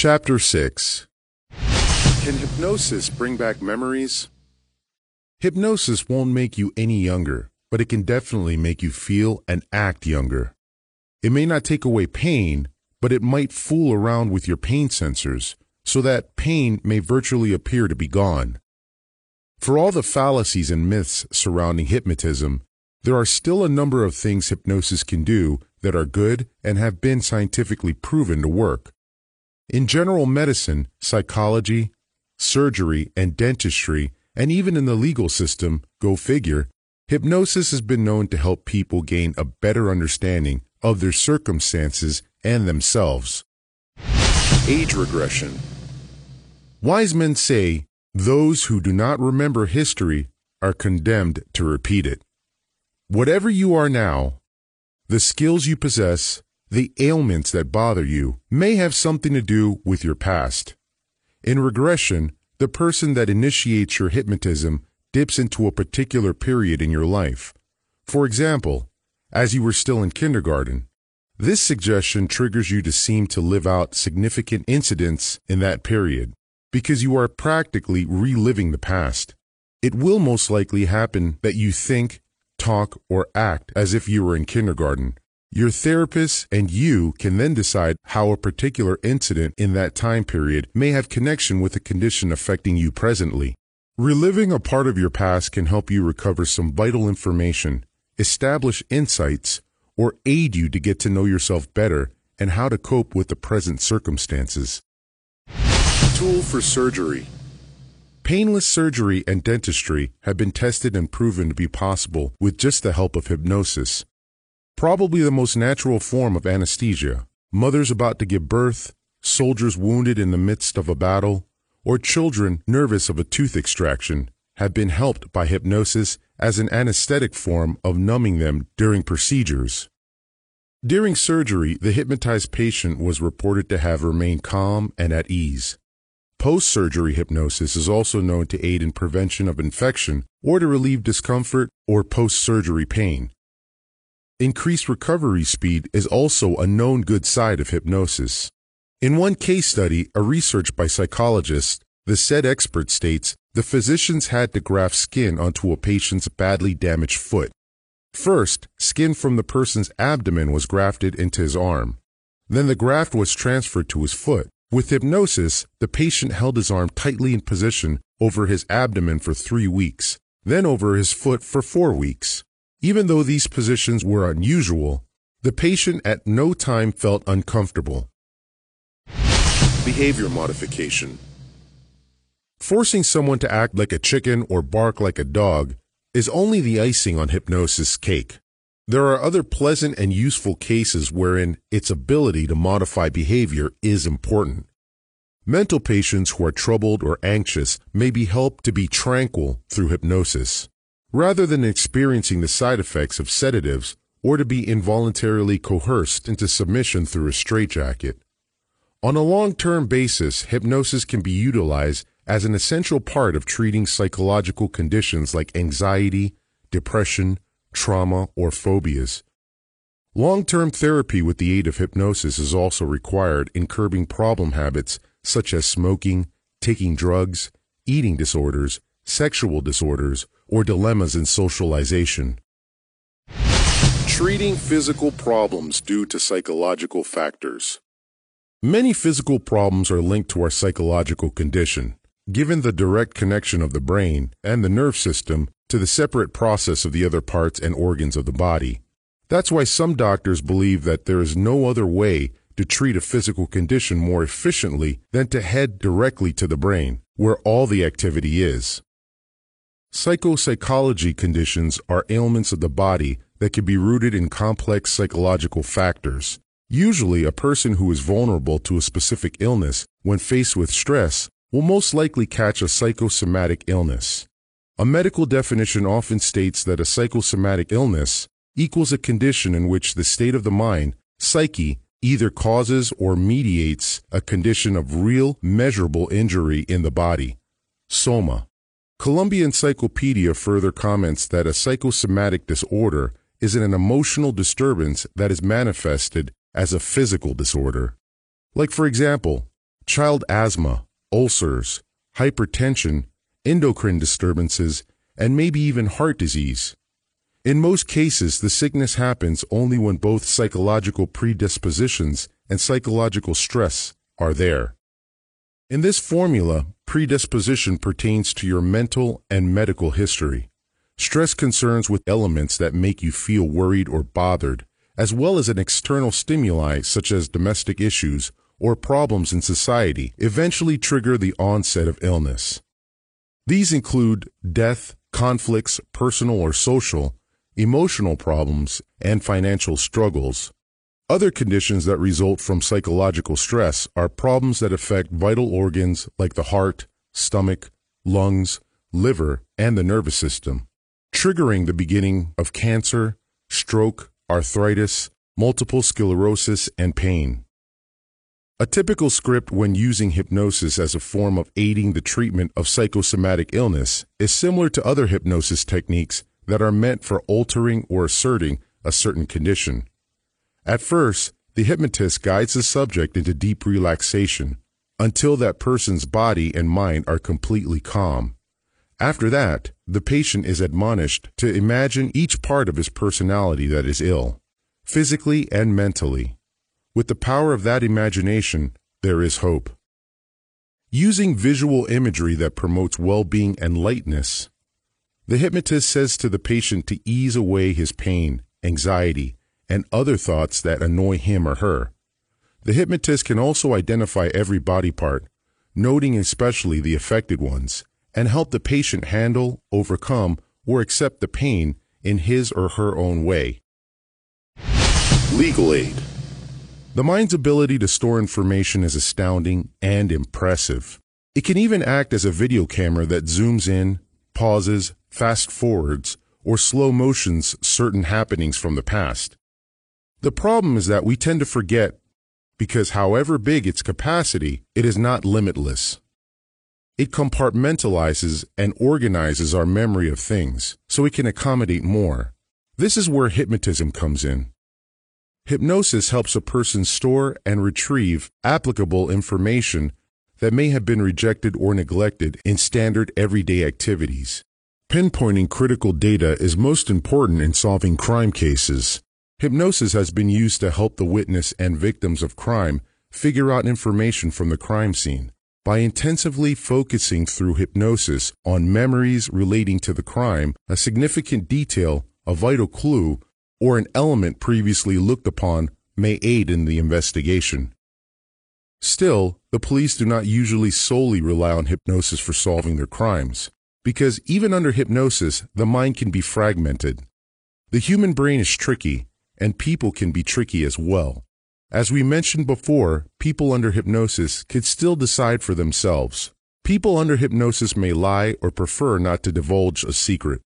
Chapter 6 Can hypnosis bring back memories? Hypnosis won't make you any younger, but it can definitely make you feel and act younger. It may not take away pain, but it might fool around with your pain sensors so that pain may virtually appear to be gone. For all the fallacies and myths surrounding hypnotism, there are still a number of things hypnosis can do that are good and have been scientifically proven to work. In general medicine, psychology, surgery, and dentistry, and even in the legal system, go figure, hypnosis has been known to help people gain a better understanding of their circumstances and themselves. Age regression. Wise men say those who do not remember history are condemned to repeat it. Whatever you are now, the skills you possess, the ailments that bother you may have something to do with your past. In regression, the person that initiates your hypnotism dips into a particular period in your life. For example, as you were still in kindergarten, this suggestion triggers you to seem to live out significant incidents in that period because you are practically reliving the past. It will most likely happen that you think, talk, or act as if you were in kindergarten. Your therapist and you can then decide how a particular incident in that time period may have connection with a condition affecting you presently. Reliving a part of your past can help you recover some vital information, establish insights, or aid you to get to know yourself better and how to cope with the present circumstances. Tool for surgery. Painless surgery and dentistry have been tested and proven to be possible with just the help of hypnosis. Probably the most natural form of anesthesia. Mothers about to give birth, soldiers wounded in the midst of a battle, or children nervous of a tooth extraction have been helped by hypnosis as an anesthetic form of numbing them during procedures. During surgery, the hypnotized patient was reported to have remained calm and at ease. Post surgery hypnosis is also known to aid in prevention of infection or to relieve discomfort or post surgery pain. Increased recovery speed is also a known good side of hypnosis. In one case study, a research by psychologists, the said expert states the physicians had to graft skin onto a patient's badly damaged foot. First, skin from the person's abdomen was grafted into his arm. Then the graft was transferred to his foot. With hypnosis, the patient held his arm tightly in position over his abdomen for three weeks, then over his foot for four weeks. Even though these positions were unusual, the patient at no time felt uncomfortable. Behavior modification. Forcing someone to act like a chicken or bark like a dog is only the icing on hypnosis cake. There are other pleasant and useful cases wherein its ability to modify behavior is important. Mental patients who are troubled or anxious may be helped to be tranquil through hypnosis. Rather than experiencing the side effects of sedatives or to be involuntarily coerced into submission through a straitjacket. On a long-term basis, hypnosis can be utilized as an essential part of treating psychological conditions like anxiety, depression, trauma, or phobias. Long term therapy with the aid of hypnosis is also required in curbing problem habits such as smoking, taking drugs, eating disorders, sexual disorders, or dilemmas in socialization. Treating physical problems due to psychological factors. Many physical problems are linked to our psychological condition. Given the direct connection of the brain and the nerve system to the separate process of the other parts and organs of the body. That's why some doctors believe that there is no other way to treat a physical condition more efficiently than to head directly to the brain, where all the activity is. Psychopsychology conditions are ailments of the body that can be rooted in complex psychological factors. Usually, a person who is vulnerable to a specific illness, when faced with stress, will most likely catch a psychosomatic illness. A medical definition often states that a psychosomatic illness equals a condition in which the state of the mind, psyche, either causes or mediates a condition of real, measurable injury in the body. Soma. Columbia Encyclopedia further comments that a psychosomatic disorder is an emotional disturbance that is manifested as a physical disorder. Like, for example, child asthma, ulcers, hypertension, endocrine disturbances, and maybe even heart disease. In most cases, the sickness happens only when both psychological predispositions and psychological stress are there. In this formula, predisposition pertains to your mental and medical history. Stress concerns with elements that make you feel worried or bothered, as well as an external stimuli such as domestic issues or problems in society, eventually trigger the onset of illness. These include death, conflicts, personal or social, emotional problems, and financial struggles. Other conditions that result from psychological stress are problems that affect vital organs like the heart, stomach, lungs, liver, and the nervous system triggering the beginning of cancer, stroke, arthritis, multiple sclerosis, and pain. A typical script when using hypnosis as a form of aiding the treatment of psychosomatic illness is similar to other hypnosis techniques that are meant for altering or asserting a certain condition. At first, the hypnotist guides the subject into deep relaxation until that person's body and mind are completely calm. After that, the patient is admonished to imagine each part of his personality that is ill, physically and mentally. With the power of that imagination, there is hope. Using visual imagery that promotes well-being and lightness, the hypnotist says to the patient to ease away his pain, anxiety, and other thoughts that annoy him or her. The hypnotist can also identify every body part, noting especially the affected ones, and help the patient handle, overcome, or accept the pain in his or her own way. Legal aid. The mind's ability to store information is astounding and impressive. It can even act as a video camera that zooms in, pauses, fast forwards, or slow motions certain happenings from the past. The problem is that we tend to forget because however big its capacity, it is not limitless. It compartmentalizes and organizes our memory of things so it can accommodate more. This is where hypnotism comes in. Hypnosis helps a person store and retrieve applicable information that may have been rejected or neglected in standard everyday activities. Pinpointing critical data is most important in solving crime cases. Hypnosis has been used to help the witness and victims of crime figure out information from the crime scene. By intensively focusing through hypnosis on memories relating to the crime, a significant detail, a vital clue, or an element previously looked upon may aid in the investigation. Still, the police do not usually solely rely on hypnosis for solving their crimes, because even under hypnosis, the mind can be fragmented. The human brain is tricky, and people can be tricky as well. As we mentioned before, people under hypnosis could still decide for themselves. People under hypnosis may lie or prefer not to divulge a secret.